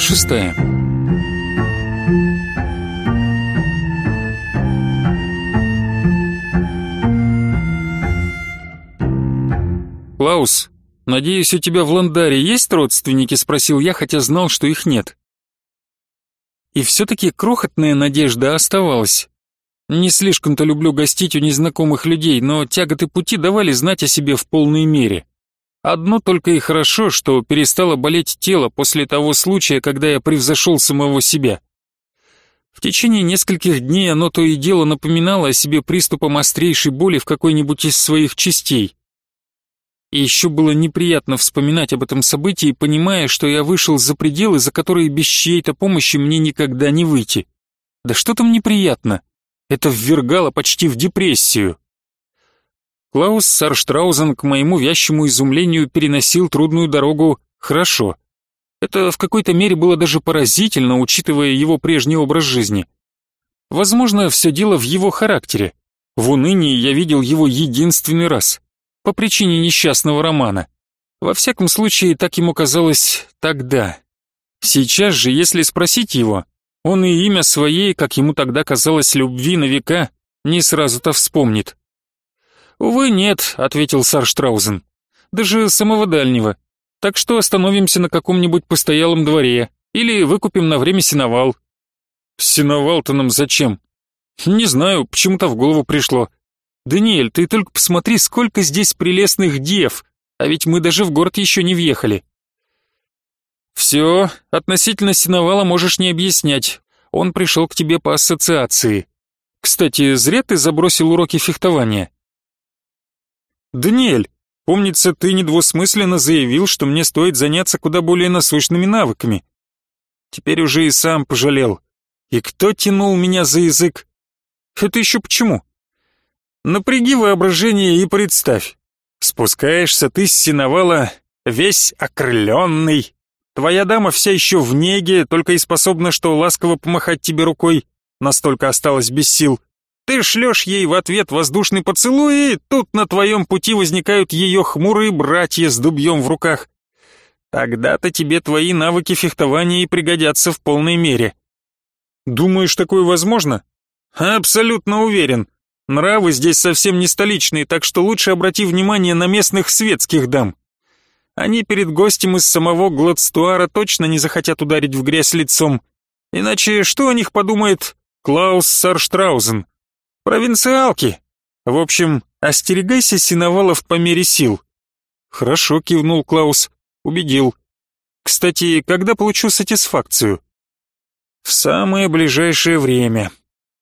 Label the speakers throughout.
Speaker 1: Глава шестая. «Клаус, надеюсь, у тебя в Ландаре есть родственники?» — спросил я, хотя знал, что их нет. И все-таки крохотная надежда оставалась. Не слишком-то люблю гостить у незнакомых людей, но тяготы пути давали знать о себе в полной мере. Одно только и хорошо, что перестало болеть тело после того случая, когда я превзошел самого себя. В течение нескольких дней оно то и дело напоминало о себе приступом острейшей боли в какой-нибудь из своих частей. И еще было неприятно вспоминать об этом событии, понимая, что я вышел за пределы, за которые без чьей-то помощи мне никогда не выйти. Да что там неприятно? Это ввергало почти в депрессию. Клаус Сарштраузен к моему вящему изумлению переносил трудную дорогу хорошо. Это в какой-то мере было даже поразительно, учитывая его прежний образ жизни. Возможно, все дело в его характере. В унынии я видел его единственный раз, по причине несчастного романа. Во всяком случае, так ему казалось тогда. Сейчас же, если спросить его, он и имя своей, как ему тогда казалось, любви на века, не сразу-то вспомнит. «Увы, нет», — ответил Сарштраузен. «Даже самого дальнего. Так что остановимся на каком-нибудь постоялом дворе или выкупим на время сеновал». «Сеновал-то нам зачем?» «Не знаю, почему-то в голову пришло. Даниэль, ты только посмотри, сколько здесь прелестных дев, а ведь мы даже в город еще не въехали». «Все, относительно Синовала можешь не объяснять. Он пришел к тебе по ассоциации. Кстати, зря ты забросил уроки фехтования». «Даниэль, помнится, ты недвусмысленно заявил, что мне стоит заняться куда более насущными навыками. Теперь уже и сам пожалел. И кто тянул меня за язык? Это еще почему? Напряги воображение и представь. Спускаешься ты с синовала весь окрыленный, Твоя дама вся еще в неге, только и способна что ласково помахать тебе рукой. Настолько осталась без сил. Ты шлешь ей в ответ воздушный поцелуй, и тут на твоем пути возникают ее хмурые братья с дубьем в руках. Тогда-то тебе твои навыки фехтования и пригодятся в полной мере. Думаешь, такое возможно? Абсолютно уверен. Нравы здесь совсем не столичные, так что лучше обрати внимание на местных светских дам. Они перед гостем из самого Гладстуара точно не захотят ударить в грязь лицом. Иначе что о них подумает Клаус Сарштраузен? Провинциалки. В общем, остерегайся синовалов по мере сил. Хорошо, кивнул Клаус. Убедил. Кстати, когда получу сатисфакцию? В самое ближайшее время.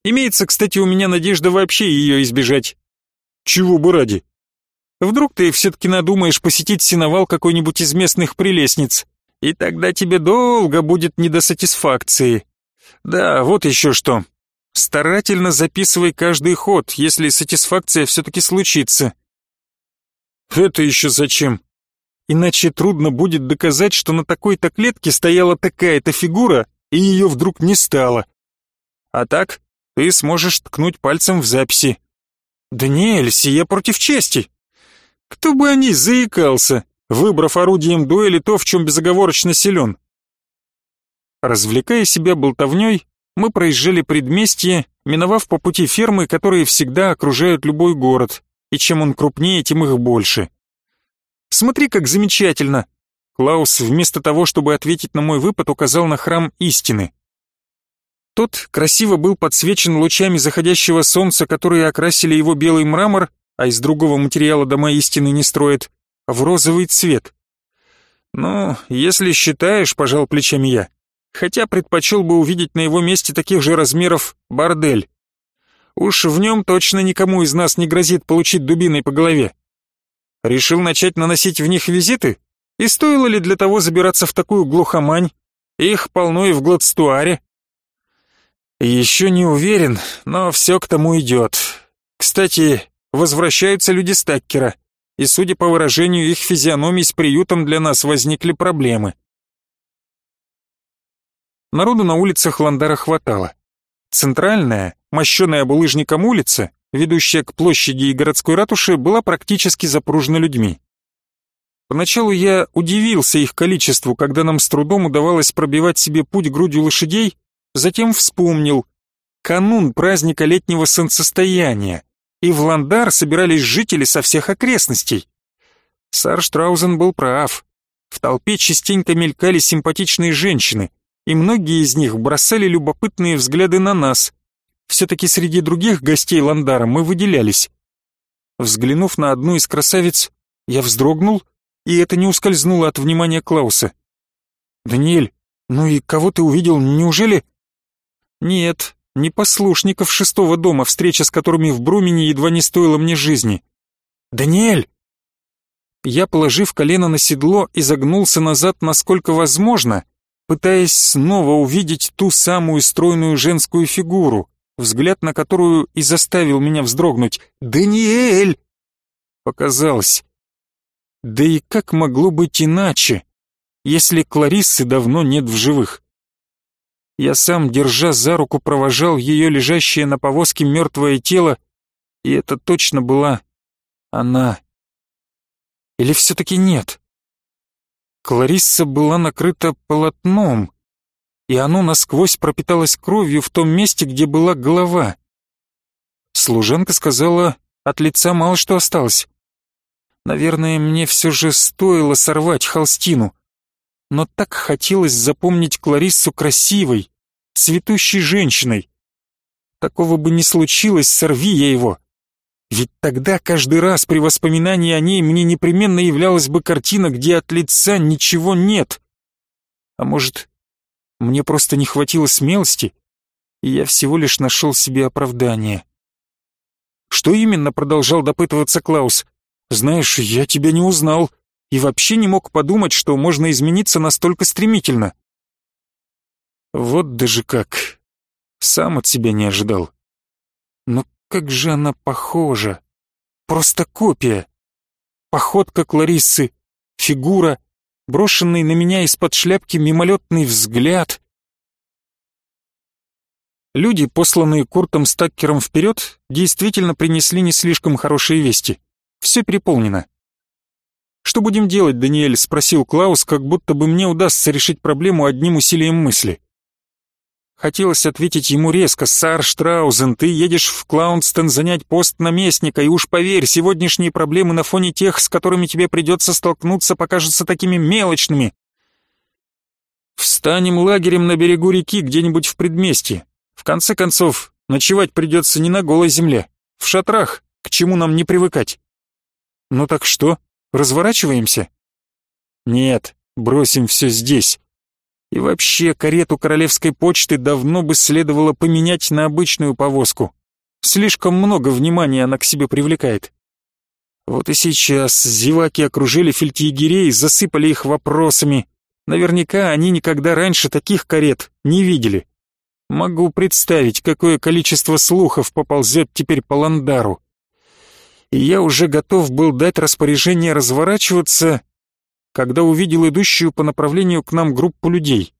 Speaker 1: Имеется, кстати, у меня надежда вообще ее избежать. Чего бы ради? Вдруг ты все-таки надумаешь посетить синовал какой-нибудь из местных прелестниц, и тогда тебе долго будет не до сатисфакции. Да, вот еще что. Старательно записывай каждый ход, если сатисфакция все-таки случится. Это еще зачем? Иначе трудно будет доказать, что на такой-то клетке стояла такая-то фигура, и ее вдруг не стало. А так, ты сможешь ткнуть пальцем в записи. «Даниэль, сия против чести!» Кто бы о ней заикался, выбрав орудием дуэли то, в чем безоговорочно силен. Развлекая себя болтовней, мы проезжали предместье, миновав по пути фермы, которые всегда окружают любой город, и чем он крупнее, тем их больше. «Смотри, как замечательно!» Клаус, вместо того, чтобы ответить на мой выпад, указал на храм истины. Тот красиво был подсвечен лучами заходящего солнца, которые окрасили его белый мрамор а из другого материала дома истины не строят, в розовый цвет. Ну, если считаешь, пожал плечами я, хотя предпочел бы увидеть на его месте таких же размеров бордель. Уж в нем точно никому из нас не грозит получить дубиной по голове. Решил начать наносить в них визиты? И стоило ли для того забираться в такую глухомань? Их полно и в Гладстуаре. Еще не уверен, но все к тому идет. Кстати, возвращаются люди Стаккера, и, судя по выражению их физиономий, с приютом для нас возникли проблемы. Народу на улицах Ландара хватало. Центральная, мощеная булыжником улица, ведущая к площади и городской ратуше, была практически запружена людьми. Поначалу я удивился их количеству, когда нам с трудом удавалось пробивать себе путь грудью лошадей, затем вспомнил. Канун праздника летнего солнцестояния, и в Ландар собирались жители со всех окрестностей. Сар Штраузен был прав. В толпе частенько мелькали симпатичные женщины, и многие из них бросали любопытные взгляды на нас. Все-таки среди других гостей Ландара мы выделялись. Взглянув на одну из красавиц, я вздрогнул и это не ускользнуло от внимания Клауса. «Даниэль, ну и кого ты увидел, неужели...» «Нет, не послушников шестого дома, встреча с которыми в Брумене едва не стоила мне жизни. Даниэль!» Я, положив колено на седло, изогнулся назад насколько возможно, пытаясь снова увидеть ту самую стройную женскую фигуру, взгляд на которую и заставил меня вздрогнуть. «Даниэль!» Показалось. Да и как могло быть иначе, если Клариссы давно нет в живых? Я сам, держа за руку, провожал ее лежащее на повозке мертвое тело, и это точно была она. Или все-таки нет? Кларисса была накрыта полотном, и оно насквозь пропиталось кровью в том месте, где была голова. Служанка сказала, от лица мало что осталось. Наверное, мне все же стоило сорвать холстину. Но так хотелось запомнить Клариссу красивой, цветущей женщиной. Такого бы не случилось, сорви я его. Ведь тогда каждый раз при воспоминании о ней мне непременно являлась бы картина, где от лица ничего нет. А может, мне просто не хватило смелости, и я всего лишь нашел себе оправдание. Что именно продолжал допытываться Клаус? Знаешь, я тебя не узнал и вообще не мог подумать, что можно измениться настолько стремительно. Вот даже как. Сам от себя не ожидал. Но как же она похожа. Просто копия. Походка Клариссы, фигура, брошенный на меня из-под шляпки мимолетный взгляд. Люди, посланные Куртом Стаккером вперед, действительно принесли не слишком хорошие вести. Все переполнено. «Что будем делать, Даниэль?» — спросил Клаус, как будто бы мне удастся решить проблему одним усилием мысли. Хотелось ответить ему резко, «Сар Штраузен, ты едешь в Клаунстон занять пост наместника, и уж поверь, сегодняшние проблемы на фоне тех, с которыми тебе придется столкнуться, покажутся такими мелочными. Встанем лагерем на берегу реки где-нибудь в предместье. В конце концов, ночевать придется не на голой земле, в шатрах, к чему нам не привыкать». «Ну так что, разворачиваемся?» «Нет, бросим все здесь. И вообще, карету королевской почты давно бы следовало поменять на обычную повозку. Слишком много внимания она к себе привлекает. Вот и сейчас зеваки окружили фельдъегерей, засыпали их вопросами. Наверняка они никогда раньше таких карет не видели. Могу представить, какое количество слухов поползет теперь по Ландару и я уже готов был дать распоряжение разворачиваться, когда увидел идущую по направлению к нам группу людей.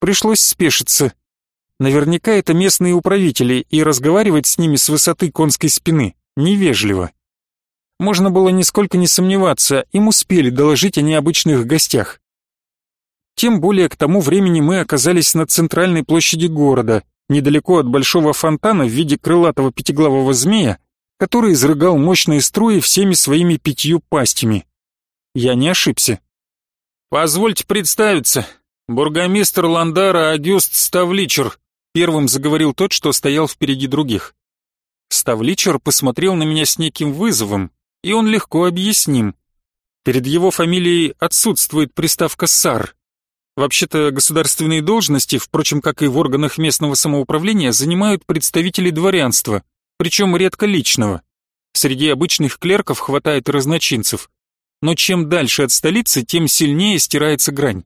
Speaker 1: Пришлось спешиться. Наверняка это местные управители, и разговаривать с ними с высоты конской спины невежливо. Можно было нисколько не сомневаться, им успели доложить о необычных гостях. Тем более к тому времени мы оказались на центральной площади города, недалеко от большого фонтана в виде крылатого пятиглавого змея, который изрыгал мощные струи всеми своими пятью пастями. Я не ошибся. «Позвольте представиться. Бургомистр Ландара Агюст Ставличер», первым заговорил тот, что стоял впереди других. Ставличер посмотрел на меня с неким вызовом, и он легко объясним. Перед его фамилией отсутствует приставка «сар». Вообще-то государственные должности, впрочем, как и в органах местного самоуправления, занимают представители дворянства, причем редко личного. Среди обычных клерков хватает разночинцев, но чем дальше от столицы, тем сильнее стирается грань.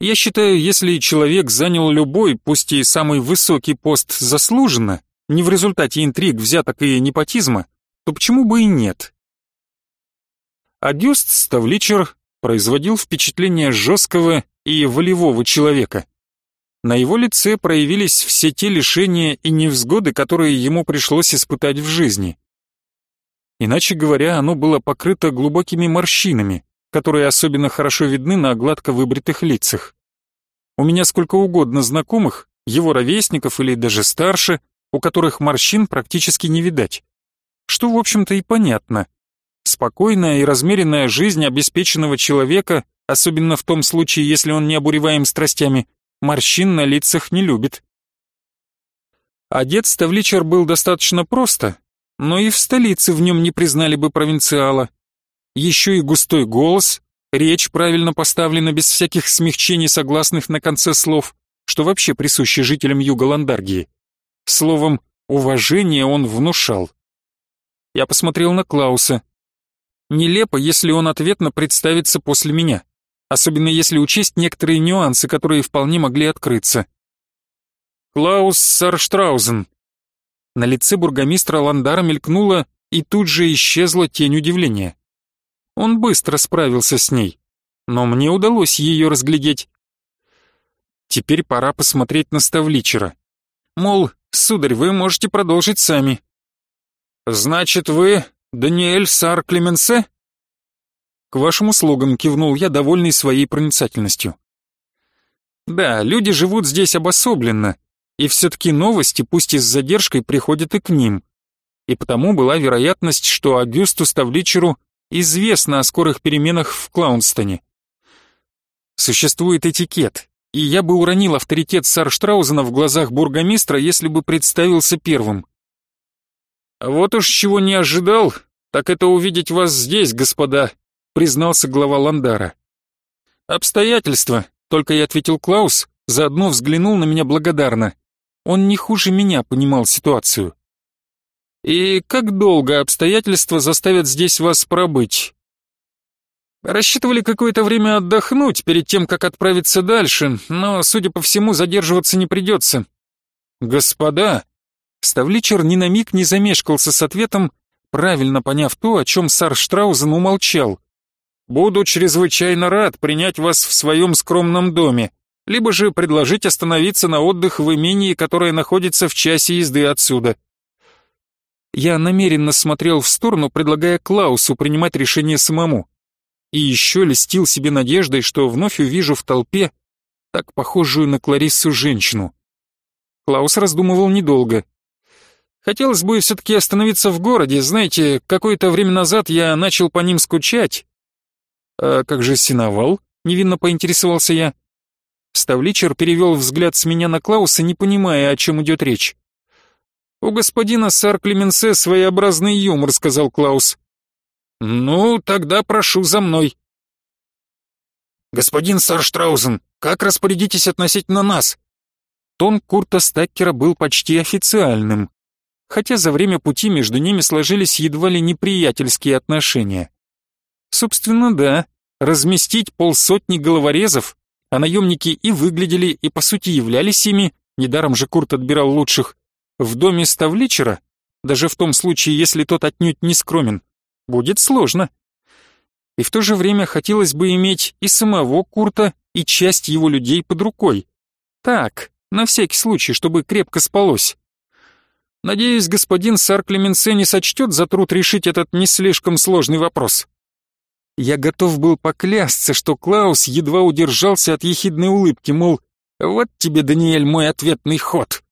Speaker 1: Я считаю, если человек занял любой, пусть и самый высокий пост заслуженно, не в результате интриг, взяток и непотизма, то почему бы и нет? Агюст Ставличер производил впечатление жесткого и волевого человека. На его лице проявились все те лишения и невзгоды, которые ему пришлось испытать в жизни. Иначе говоря, оно было покрыто глубокими морщинами, которые особенно хорошо видны на гладко выбритых лицах. У меня сколько угодно знакомых, его ровесников или даже старше, у которых морщин практически не видать. Что, в общем-то, и понятно. Спокойная и размеренная жизнь обеспеченного человека, особенно в том случае, если он не обуреваем страстями, морщин на лицах не любит. Одет Ставличер был достаточно просто, но и в столице в нем не признали бы провинциала. Еще и густой голос, речь правильно поставлена без всяких смягчений согласных на конце слов, что вообще присуще жителям юга Ландаргии. Словом, уважение он внушал. Я посмотрел на Клауса. Нелепо, если он ответно представится после меня, особенно если учесть некоторые нюансы, которые вполне могли открыться. Клаус Сарштраузен. На лице бургомистра Ландара мелькнула и тут же исчезла тень удивления. Он быстро справился с ней, но мне удалось ее разглядеть. Теперь пора посмотреть на Ставличера. Мол, сударь, вы можете продолжить сами. Значит, вы Даниэль Сар Клеменсе? К вашим услугам кивнул я, довольный своей проницательностью. Да, люди живут здесь обособленно, и все-таки новости, пусть и с задержкой, приходят и к ним. И потому была вероятность, что Агюсту Ставличеру известно о скорых переменах в Клаунстоне. Существует этикет, и я бы уронил авторитет Сарштраузена в глазах бургомистра, если бы представился первым. «Вот уж чего не ожидал, так это увидеть вас здесь, господа», признался глава Ландара. «Обстоятельства», — только и ответил Клаус, заодно взглянул на меня благодарно. Он не хуже меня понимал ситуацию. «И как долго обстоятельства заставят здесь вас пробыть?» Рассчитывали какое-то время отдохнуть перед тем, как отправиться дальше, но, судя по всему, задерживаться не придется. Господа, Ставличер ни на миг не замешкался с ответом, правильно поняв то, о чем сар Штраузен умолчал. «Буду чрезвычайно рад принять вас в своем скромном доме, либо же предложить остановиться на отдых в имении, которое находится в часе езды отсюда». Я намеренно смотрел в сторону, предлагая Клаусу принимать решение самому и еще льстил себе надеждой, что вновь увижу в толпе так похожую на Клариссу женщину. Клаус раздумывал недолго. Хотелось бы все-таки остановиться в городе, знаете, какое-то время назад я начал по ним скучать. А как же Синовал? Невинно поинтересовался я. Ставличер перевел взгляд с меня на Клауса, не понимая, о чем идет речь. «У господина сар Клеменсе своеобразный юмор», — сказал Клаус. «Ну, тогда прошу за мной». «Господин Сарштраузен, как распорядитесь относительно нас?» Тон Курта Стаккера был почти официальным, хотя за время пути между ними сложились едва ли неприятельские отношения. Собственно, да, разместить полсотни головорезов, а наемники и выглядели, и по сути являлись ими, недаром же Курт отбирал лучших, в доме Ставличера, даже в том случае, если тот отнюдь не скромен, будет сложно. И в то же время хотелось бы иметь и самого Курта, и часть его людей под рукой. Так, на всякий случай, чтобы крепко спалось. Надеюсь, господин сар Клеменсе не сочтет за труд решить этот не слишком сложный вопрос. Я готов был поклясться, что Клаус едва удержался от ехидной улыбки, мол, вот тебе, Даниэль, мой ответный ход.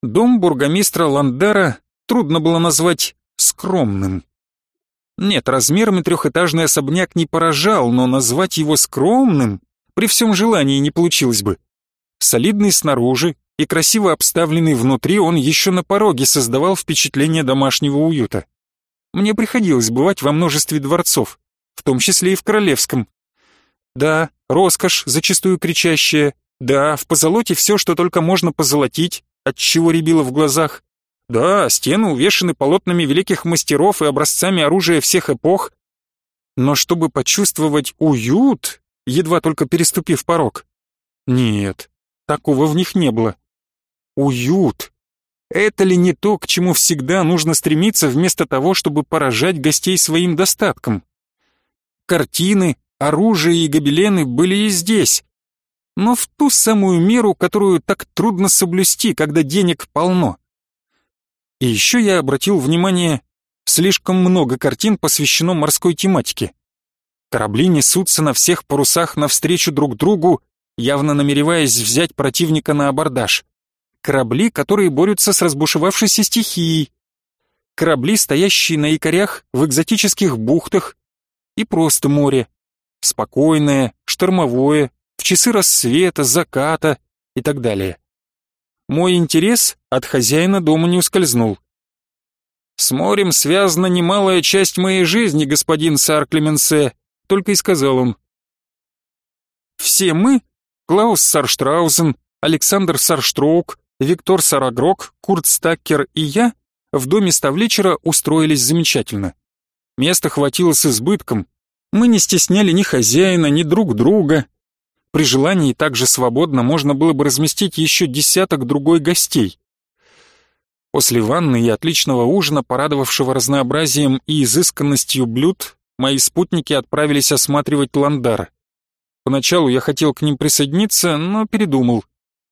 Speaker 1: Дом бургомистра Ландара трудно было назвать скромным. Нет, размерами трехэтажный особняк не поражал, но назвать его скромным при всем желании не получилось бы. Солидный снаружи и красиво обставленный внутри, он еще на пороге создавал впечатление домашнего уюта. Мне приходилось бывать во множестве дворцов, в том числе и в королевском. Да, роскошь, зачастую кричащая, да, в позолоте все, что только можно позолотить, от чего рябило в глазах, да, стены увешаны полотнами великих мастеров и образцами оружия всех эпох. Но чтобы почувствовать уют, едва только переступив порог, нет, такого в них не было. Уют. Это ли не то, к чему всегда нужно стремиться вместо того, чтобы поражать гостей своим достатком? Картины, оружие и гобелены были и здесь, но в ту самую меру, которую так трудно соблюсти, когда денег полно. И еще я обратил внимание, слишком много картин посвящено морской тематике. Корабли несутся на всех парусах навстречу друг другу, явно намереваясь взять противника на абордаж. Корабли, которые борются с разбушевавшейся стихией. Корабли, стоящие на якорях в экзотических бухтах. И просто море. Спокойное, штормовое, в часы рассвета, заката и так далее. Мой интерес от хозяина дома не ускользнул. «С морем связана немалая часть моей жизни, господин сар Клеменсе», — только и сказал он. «Все мы, Клаус Сарштраузен, Александр Сарштроук, Виктор Сарагрок, Курт Стаккер и я в доме Ставлечера устроились замечательно. Места хватило с избытком. Мы не стесняли ни хозяина, ни друг друга, при желании также свободно можно было бы разместить еще десяток другой гостей. После ванны и отличного ужина, порадовавшего разнообразием и изысканностью блюд, мои спутники отправились осматривать Ландар. Поначалу я хотел к ним присоединиться, но передумал.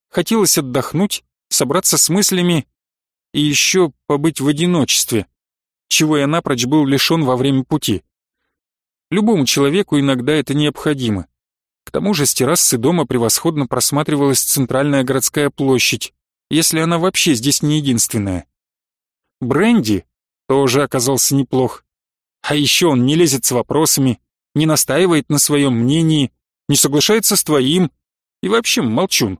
Speaker 1: Хотелось отдохнуть, собраться с мыслями и еще побыть в одиночестве, чего я напрочь был лишен во время пути. Любому человеку иногда это необходимо. К тому же с террасы дома превосходно просматривалась центральная городская площадь, если она вообще здесь не единственная. Бренди тоже оказался неплох. А еще он не лезет с вопросами, не настаивает на своем мнении, не соглашается с твоим и вообще молчун.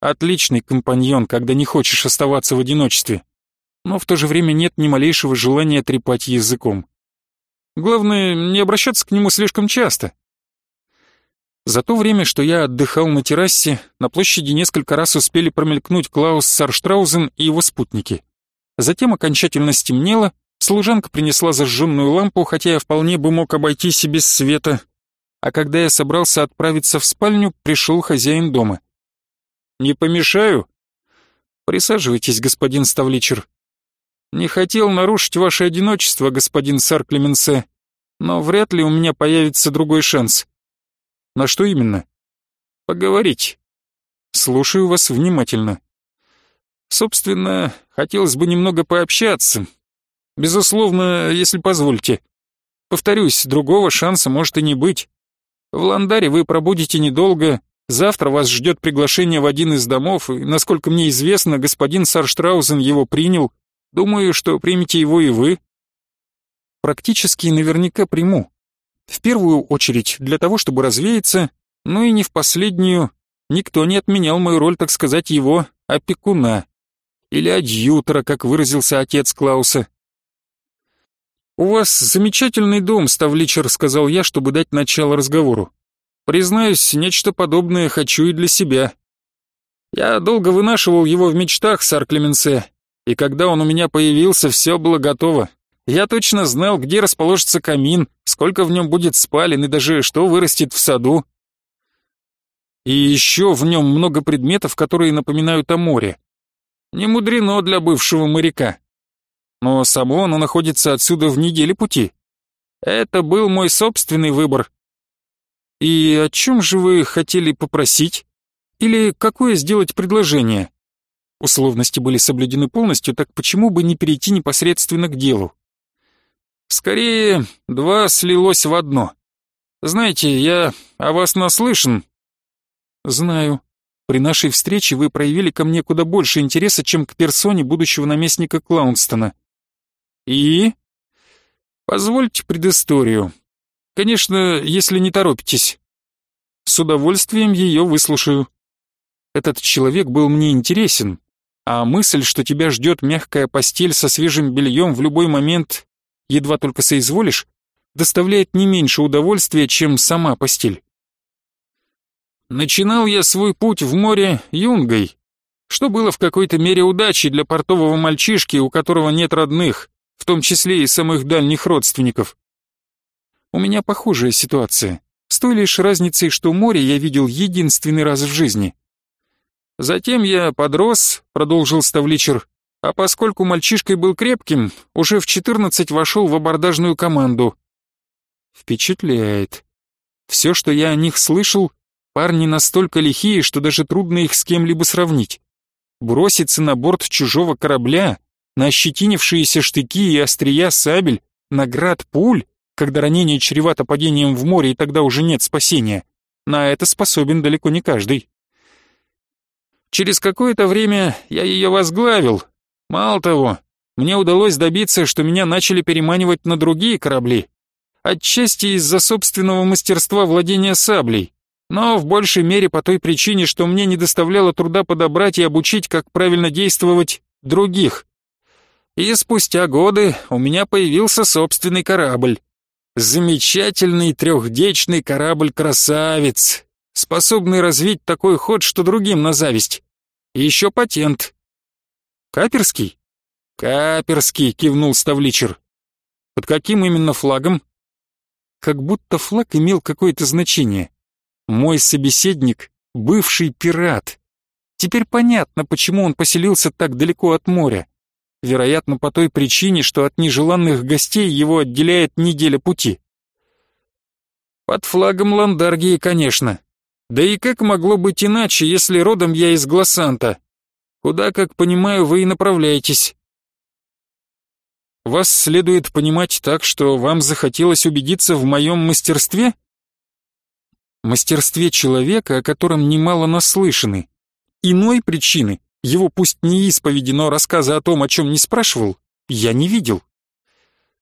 Speaker 1: Отличный компаньон, когда не хочешь оставаться в одиночестве, но в то же время нет ни малейшего желания трепать языком. Главное, не обращаться к нему слишком часто, за то время, что я отдыхал на террасе, на площади несколько раз успели промелькнуть Клаус Сарштраузен и его спутники. Затем окончательно стемнело, служанка принесла зажженную лампу, хотя я вполне бы мог обойтись и без света. А когда я собрался отправиться в спальню, пришел хозяин дома. «Не помешаю?» «Присаживайтесь, господин Ставличер». «Не хотел нарушить ваше одиночество, господин сар Клеменсе, но вряд ли у меня появится другой шанс». На что именно? Поговорить. Слушаю вас внимательно. Собственно, хотелось бы немного пообщаться. Безусловно, если позволите. Повторюсь, другого шанса может и не быть. В Ландаре вы пробудете недолго, завтра вас ждет приглашение в один из домов, и, насколько мне известно, господин Сарштраузен его принял. Думаю, что примете его и вы. Практически наверняка приму. В первую очередь для того, чтобы развеяться, ну и не в последнюю, никто не отменял мою роль, так сказать, его опекуна. Или адъютора, как выразился отец Клауса. «У вас замечательный дом, Ставличер», — сказал я, чтобы дать начало разговору. «Признаюсь, нечто подобное хочу и для себя. Я долго вынашивал его в мечтах, сар Клеменсе, и когда он у меня появился, все было готово. Я точно знал, где расположится камин, сколько в нем будет спален и даже что вырастет в саду. И еще в нем много предметов, которые напоминают о море. Не мудрено для бывшего моряка. Но само оно находится отсюда в неделе пути. Это был мой собственный выбор. И о чем же вы хотели попросить? Или какое сделать предложение? Условности были соблюдены полностью, так почему бы не перейти непосредственно к делу? Скорее, два слилось в одно. Знаете, я о вас наслышан. Знаю. При нашей встрече вы проявили ко мне куда больше интереса, чем к персоне будущего наместника Клаунстона. И? Позвольте предысторию. Конечно, если не торопитесь. С удовольствием ее выслушаю. Этот человек был мне интересен, а мысль, что тебя ждет мягкая постель со свежим бельем в любой момент, едва только соизволишь, доставляет не меньше удовольствия, чем сама постель. Начинал я свой путь в море юнгой, что было в какой-то мере удачей для портового мальчишки, у которого нет родных, в том числе и самых дальних родственников. У меня похожая ситуация, с той лишь разницей, что море я видел единственный раз в жизни. Затем я подрос, продолжил Ставличер, а поскольку мальчишкой был крепким, уже в 14 вошел в абордажную команду. Впечатляет. Все, что я о них слышал, парни настолько лихие, что даже трудно их с кем-либо сравнить. Броситься на борт чужого корабля на ощетинившиеся штыки и острия сабель, на град пуль, когда ранение чревато падением в море и тогда уже нет спасения. На это способен далеко не каждый. Через какое-то время я ее возглавил. Мало того, мне удалось добиться, что меня начали переманивать на другие корабли. Отчасти из-за собственного мастерства владения саблей, но в большей мере по той причине, что мне не доставляло труда подобрать и обучить, как правильно действовать других. И спустя годы у меня появился собственный корабль. Замечательный трехдечный корабль-красавец, способный развить такой ход, что другим на зависть. И еще патент. Каперский? Каперский, кивнул Ставличер. Под каким именно флагом? Как будто флаг имел какое-то значение. Мой собеседник — бывший пират. Теперь понятно, почему он поселился так далеко от моря. Вероятно, по той причине, что от нежеланных гостей его отделяет неделя пути. Под флагом Ландаргии, конечно. Да и как могло быть иначе, если родом я из Глассанта? Куда, как понимаю, вы и направляетесь. Вас следует понимать так, что вам захотелось убедиться в моем мастерстве? мастерстве человека, о котором немало наслышаны. Иной причины, его пусть не исповеди, но рассказа о том, о чем не спрашивал, я не видел.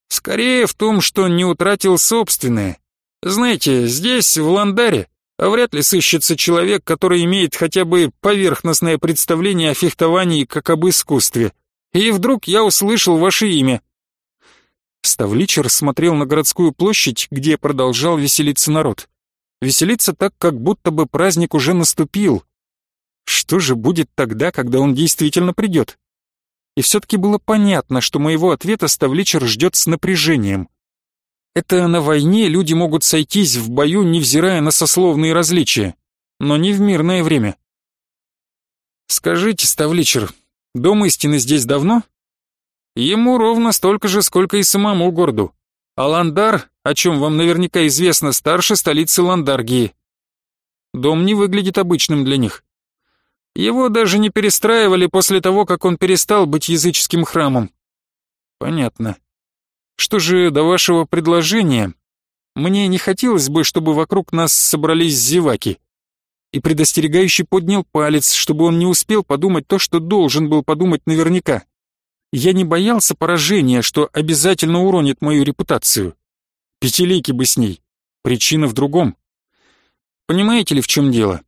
Speaker 1: Скорее в том, что не утратил собственное. Знаете, здесь, в Ландаре, вряд ли сыщется человек, который имеет хотя бы поверхностное представление о фехтовании как об искусстве. И вдруг я услышал ваше имя. Ставличер смотрел на городскую площадь, где продолжал веселиться народ. Веселиться так, как будто бы праздник уже наступил. Что же будет тогда, когда он действительно придет? И все-таки было понятно, что моего ответа Ставличер ждет с напряжением. Это на войне люди могут сойтись в бою, невзирая на сословные различия, но не в мирное время. Скажите, Ставличер, дом истины здесь давно? Ему ровно столько же, сколько и самому городу. Аландар, о чем вам наверняка известно, старше столицы Ландаргии. Дом не выглядит обычным для них. Его даже не перестраивали после того, как он перестал быть языческим храмом. Понятно. Что же до вашего предложения? Мне не хотелось бы, чтобы вокруг нас собрались зеваки. И предостерегающий поднял палец, чтобы он не успел подумать то, что должен был подумать наверняка. Я не боялся поражения, что обязательно уронит мою репутацию. Пятилейки бы с ней. Причина в другом. Понимаете ли, в чем дело?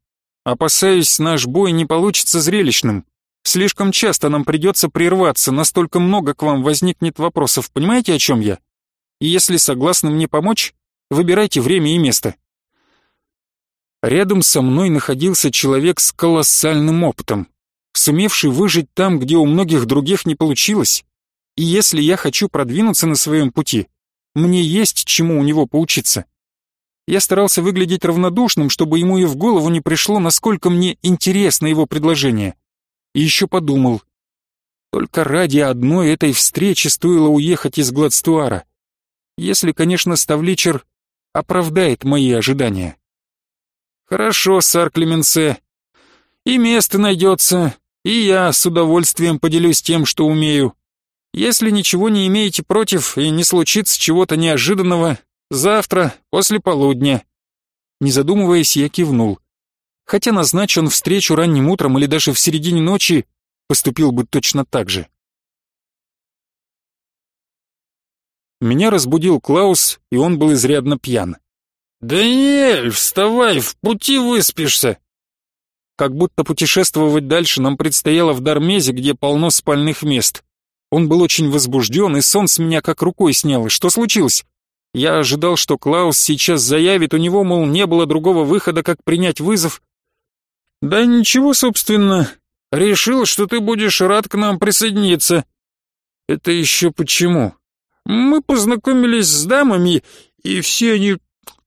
Speaker 1: Опасаюсь, наш бой не получится зрелищным. Слишком часто нам придется прерваться, настолько много к вам возникнет вопросов. Понимаете, о чем я? И если согласны мне помочь, выбирайте время и место. Рядом со мной находился человек с колоссальным опытом сумевший выжить там, где у многих других не получилось. И если я хочу продвинуться на своем пути, мне есть чему у него поучиться. Я старался выглядеть равнодушным, чтобы ему и в голову не пришло, насколько мне интересно его предложение. И еще подумал, только ради одной этой встречи стоило уехать из Гладстуара. Если, конечно, Ставличер оправдает мои ожидания. Хорошо, сар Клеменсе. И место найдется, и я с удовольствием поделюсь тем, что умею. Если ничего не имеете против и не случится чего-то неожиданного, завтра, после полудня». Не задумываясь, я кивнул. Хотя назначен встречу ранним утром или даже в середине ночи, поступил бы точно так же. Меня разбудил Клаус, и он был изрядно пьян. «Даниэль, вставай, в пути выспишься!» Как будто путешествовать дальше нам предстояло в Дармезе, где полно спальных мест. Он был очень возбужден, и сон с меня как рукой снял. Что случилось? Я ожидал, что Клаус сейчас заявит, у него, мол, не было другого выхода, как принять вызов. Да ничего, собственно. Решил, что ты будешь рад к нам присоединиться. Это еще почему? Мы познакомились с дамами, и все они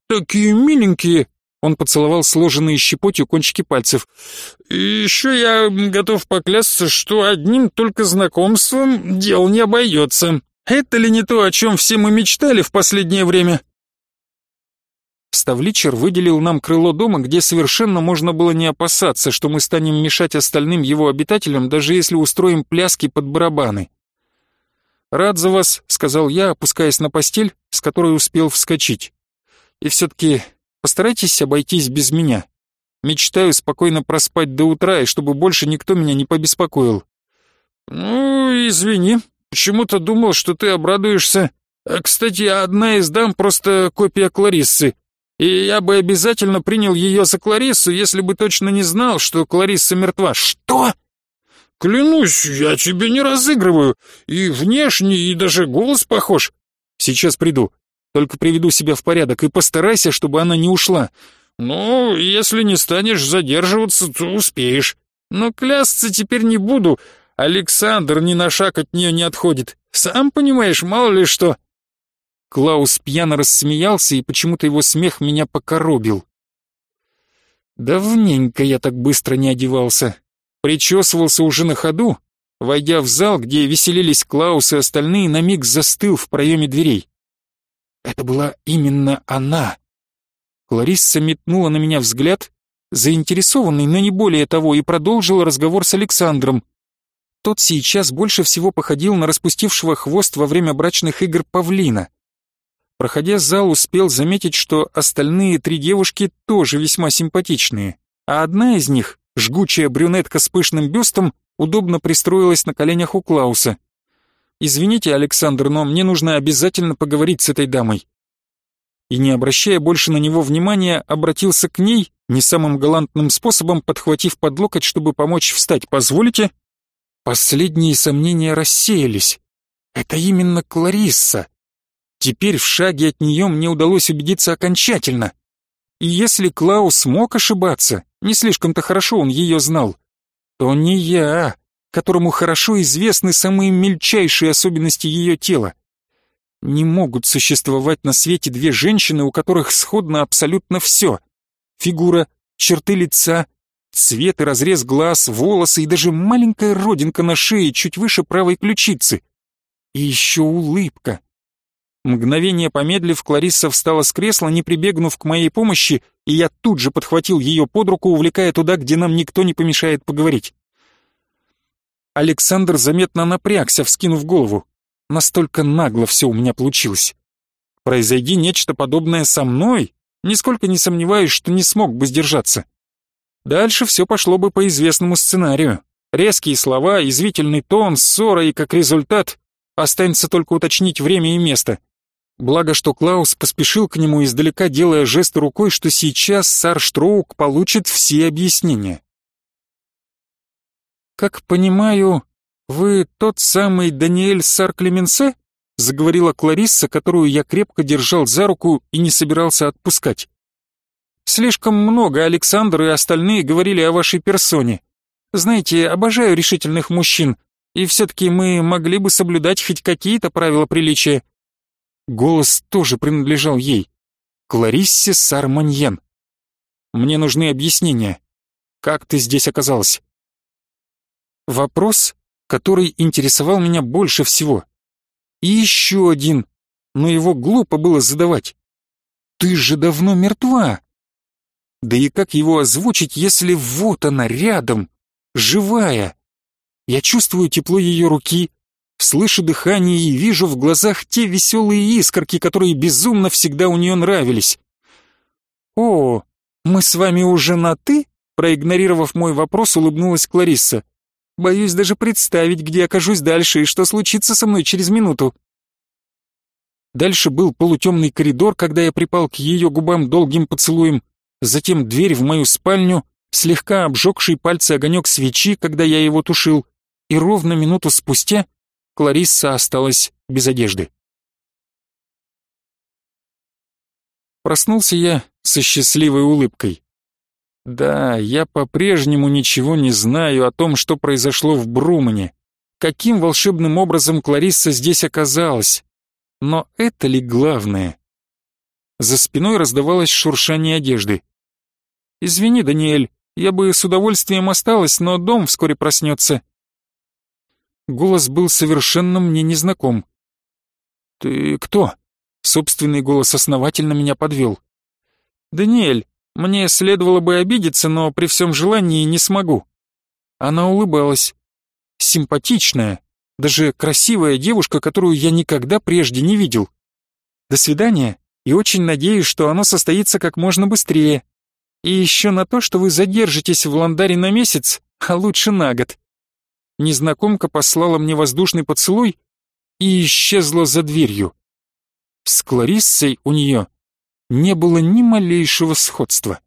Speaker 1: такие миленькие. Он поцеловал сложенные щепотью кончики пальцев. «И еще я готов поклясться, что одним только знакомством дел не обойдется. Это ли не то, о чем все мы мечтали в последнее время?» Ставличер выделил нам крыло дома, где совершенно можно было не опасаться, что мы станем мешать остальным его обитателям, даже если устроим пляски под барабаны. «Рад за вас», — сказал я, опускаясь на постель, с которой успел вскочить. «И все-таки постарайтесь обойтись без меня. Мечтаю спокойно проспать до утра, и чтобы больше никто меня не побеспокоил». «Ну, извини, почему-то думал, что ты обрадуешься. А, кстати, одна из дам просто копия Клариссы, и я бы обязательно принял ее за Клариссу, если бы точно не знал, что Кларисса мертва». «Что?» «Клянусь, я тебе не разыгрываю. И внешне, и даже голос похож. Сейчас приду. Только приведу себя в порядок и постарайся, чтобы она не ушла. Ну, если не станешь задерживаться, то успеешь. Но клясться теперь не буду. Александр ни на шаг от нее не отходит. Сам понимаешь, мало ли что». Клаус пьяно рассмеялся, и почему-то его смех меня покоробил. Давненько я так быстро не одевался причесывался уже на ходу, войдя в зал, где веселились Клаус и остальные, на миг застыл в проеме дверей. Это была именно она. Кларисса метнула на меня взгляд, заинтересованный, но не более того, и продолжила разговор с Александром. Тот сейчас больше всего походил на распустившего хвост во время брачных игр павлина. Проходя зал, успел заметить, что остальные три девушки тоже весьма симпатичные, а одна из них Жгучая брюнетка с пышным бюстом удобно пристроилась на коленях у Клауса. «Извините, Александр, но мне нужно обязательно поговорить с этой дамой». И не обращая больше на него внимания, обратился к ней, не самым галантным способом подхватив под локоть, чтобы помочь встать. «Позволите?» Последние сомнения рассеялись. Это именно Кларисса. Теперь в шаге от нее мне удалось убедиться окончательно. И если Клаус мог ошибаться, не слишком-то хорошо он ее знал, то не я, которому хорошо известны самые мельчайшие особенности ее тела. Не могут существовать на свете две женщины, у которых сходно абсолютно все. Фигура, черты лица, цвет и разрез глаз, волосы и даже маленькая родинка на шее чуть выше правой ключицы. И еще улыбка. Мгновение помедлив, Кларисса встала с кресла, не прибегнув к моей помощи, и я тут же подхватил ее под руку, увлекая туда, где нам никто не помешает поговорить. Александр заметно напрягся, вскинув голову. Настолько нагло все у меня получилось. Произойди нечто подобное со мной, нисколько не сомневаюсь, что не смог бы сдержаться. Дальше все пошло бы по известному сценарию. Резкие слова, извительный тон, ссора и, как результат, останется только уточнить время и место. Благо, что Клаус поспешил к нему издалека, делая жест рукой, что сейчас Сарштроук получит все объяснения. «Как понимаю, вы тот самый Даниэль Сар-Клеменсе?» заговорила Кларисса, которую я крепко держал за руку и не собирался отпускать. «Слишком много Александр и остальные говорили о вашей персоне. Знаете, обожаю решительных мужчин, и все-таки мы могли бы соблюдать хоть какие-то правила приличия. Голос тоже принадлежал ей. Клариссе Сарманьен. Мне нужны объяснения. Как ты здесь оказалась? Вопрос, который интересовал меня больше всего. И еще один, но его глупо было задавать. Ты же давно мертва. Да и как его озвучить, если вот она рядом, живая? Я чувствую тепло ее руки, слышу дыхание и вижу в глазах те веселые искорки, которые безумно всегда у нее нравились. «О, мы с вами уже на «ты»?» Проигнорировав мой вопрос, улыбнулась Кларисса. «Боюсь даже представить, где окажусь дальше и что случится со мной через минуту». Дальше был полутемный коридор, когда я припал к ее губам долгим поцелуем, затем дверь в мою спальню, слегка обжегший пальцы огонек свечи, когда я его тушил, и ровно минуту спустя Кларисса осталась без одежды. Проснулся я со счастливой улыбкой. Да, я по-прежнему ничего не знаю о том, что произошло в Брумане. Каким волшебным образом Кларисса здесь оказалась? Но это ли главное? За спиной раздавалось шуршание одежды. «Извини, Даниэль, я бы с удовольствием осталась, но дом вскоре проснется. Голос был совершенно мне незнаком. «Ты кто?» Собственный голос основательно меня подвел. «Даниэль, мне следовало бы обидеться, но при всем желании не смогу». Она улыбалась. Симпатичная, Даже красивая девушка, которую я никогда прежде не видел. До свидания, и очень надеюсь, что оно состоится как можно быстрее. И еще на то, что вы задержитесь в Ландаре на месяц, а лучше на год. Незнакомка послала мне воздушный поцелуй и исчезла за дверью. С Клариссой у нее не было ни малейшего сходства.